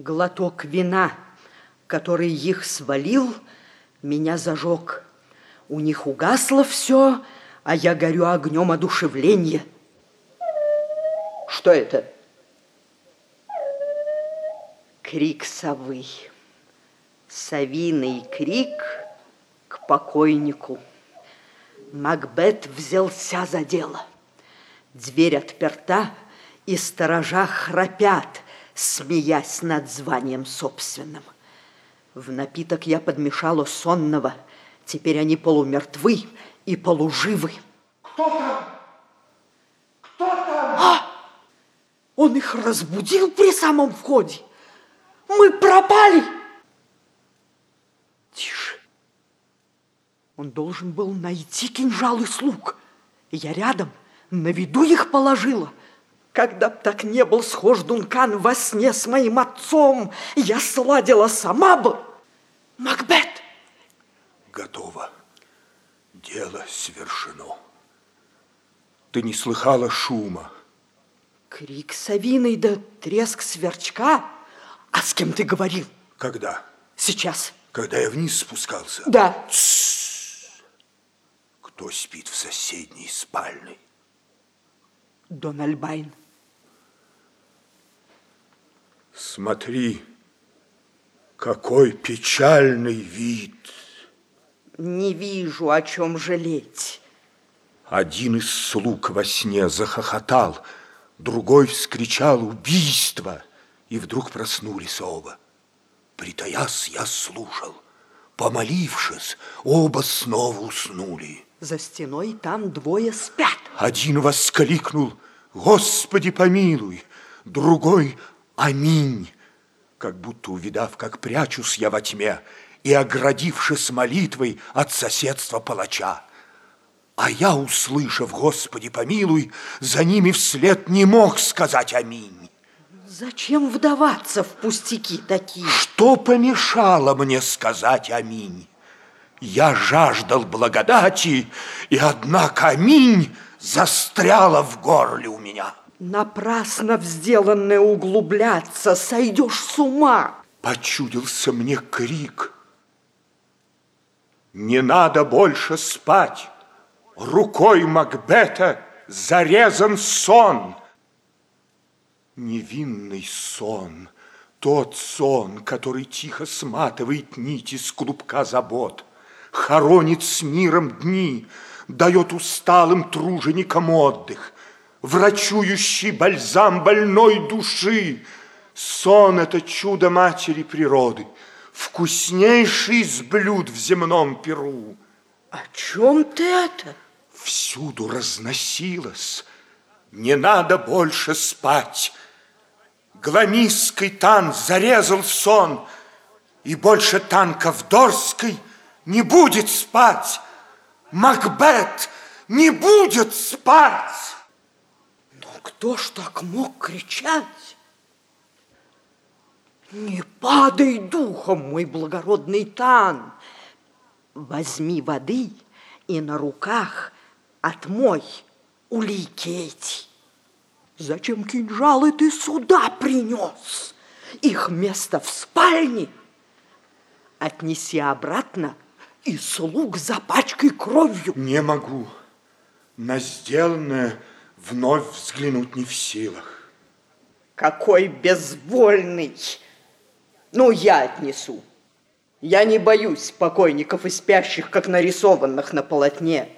Глоток вина, который их свалил, меня зажег. У них угасло все, а я горю огнем одушевления. Что это? Крик совы. Совиный крик к покойнику. Макбет взялся за дело. Дверь отперта, и сторожа храпят, смеясь над званием собственным. В напиток я подмешала сонного. Теперь они полумертвы и полуживы. Кто там? Кто там? А! Он их разбудил при самом входе. Мы пропали. Тише. Он должен был найти кинжал и слуг. Я рядом, на виду их положила. Когда б так не был схож Дункан во сне с моим отцом, я сладила сама бы. Макбет! Готово. Дело свершено. Ты не слыхала шума? Крик совиный да треск сверчка. А с кем ты говорил? Когда? Сейчас. Когда я вниз спускался? Да. Тссс. Кто спит в соседней спальне? Дон Альбайн. Смотри, какой печальный вид. Не вижу, о чем жалеть. Один из слуг во сне захохотал, другой вскричал «Убийство!» И вдруг проснулись оба. Притаясь, я слушал. Помолившись, оба снова уснули. За стеной там двое спят. Один воскликнул «Господи, помилуй!» Другой «Аминь!» Как будто увидав, как прячусь я во тьме И оградившись молитвой от соседства палача. А я, услышав «Господи, помилуй!» За ними вслед не мог сказать «Аминь!» Зачем вдаваться в пустяки такие? Что помешало мне сказать аминь? Я жаждал благодати, и однако аминь застряла в горле у меня. Напрасно в сделанное углубляться, сойдешь с ума. Почудился мне крик. Не надо больше спать. Рукой Макбета зарезан сон. Невинный сон, тот сон, который тихо сматывает нити с клубка забот, хоронит с миром дни, дает усталым труженикам отдых, врачующий бальзам больной души. Сон – это чудо матери природы, вкуснейший из блюд в земном перу. О чем ты это? Всюду разносилось. Не надо больше спать. Гламистский тан зарезал сон, И больше танков Дорской не будет спать. Макбет не будет спать. Кто ж так мог кричать? Не падай духом, мой благородный Тан. Возьми воды и на руках отмой улики эти. Зачем кинжалы ты сюда принес? Их место в спальне. Отнеси обратно и слуг запачкай кровью. Не могу. На сделанное вновь взглянуть не в силах. Какой безвольный! Ну, я отнесу. Я не боюсь покойников и спящих, как нарисованных на полотне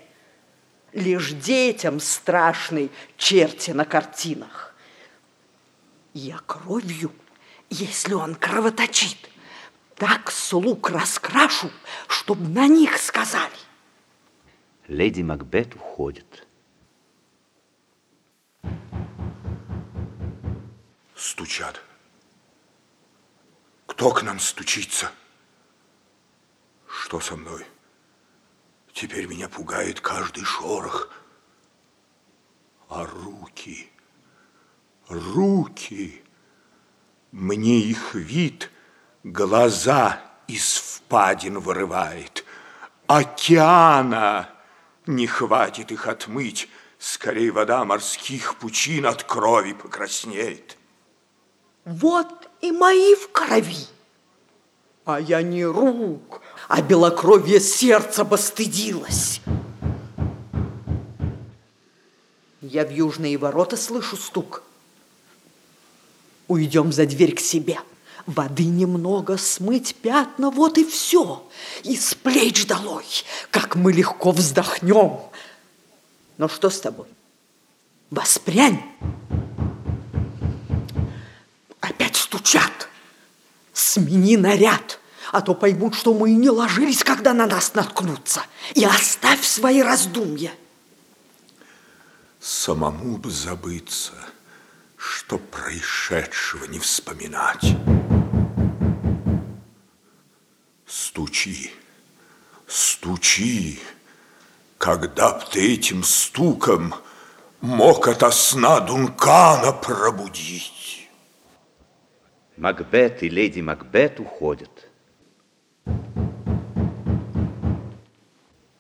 лишь детям страшной черти на картинах. Я кровью, если он кровоточит, так слуг раскрашу, чтобы на них сказали. Леди Макбет уходит. Стучат. Кто к нам стучится? Что со мной? Теперь меня пугает каждый шорох. А руки, руки, мне их вид глаза из впадин вырывает. Океана не хватит их отмыть, скорее вода морских пучин от крови покраснеет. Вот и мои в крови. А я не рук, а белокровие сердца бы стыдилась. Я в южные ворота слышу стук. Уйдем за дверь к себе. Воды немного, смыть пятна, вот и все. И с плеч долой, как мы легко вздохнем. Но что с тобой? Воспрянь. Опять стучат. Смени наряд, а то поймут, что мы и не ложились, когда на нас наткнутся. И оставь свои раздумья. Самому бы забыться, что происшедшего не вспоминать. Стучи, стучи, когда б ты этим стуком мог ото сна Дункана пробудить. Макбет и леди Макбет уходят.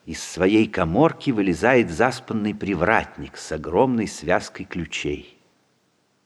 Из своей коморки вылезает заспанный привратник с огромной связкой ключей.